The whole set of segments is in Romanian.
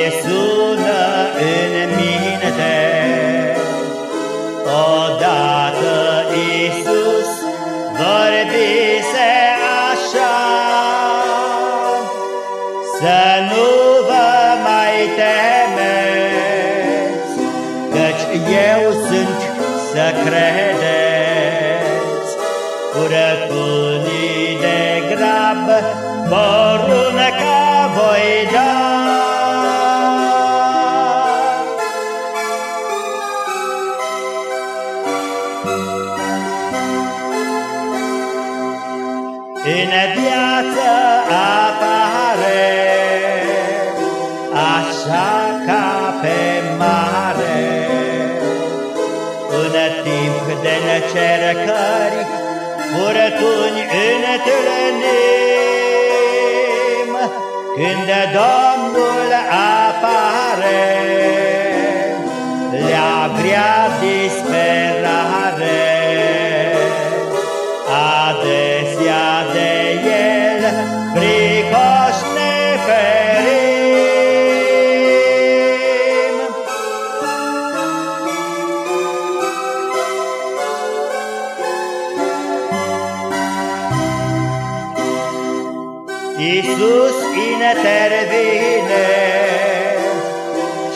Vie sună în minte Odată Iisus vorbise așa. Să nu vă mai temeți Căci eu sunt să credeți. Curăcunii de grabă porună În viață apare așa ca pe mare, În timp de necercări, furătuni întâlnim, Când Domnul apare, le-a grea disperare. Iisus intervine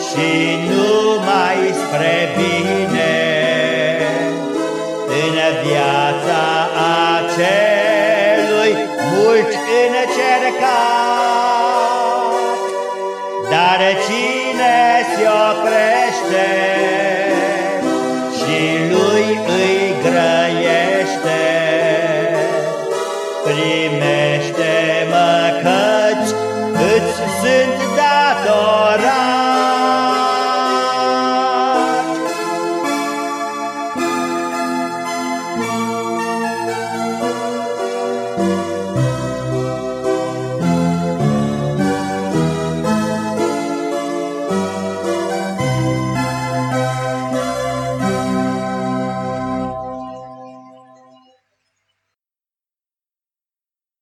și numai spre bine în viața acelui mult încercat. Dar cine se oprește primește-mă căci îți sunt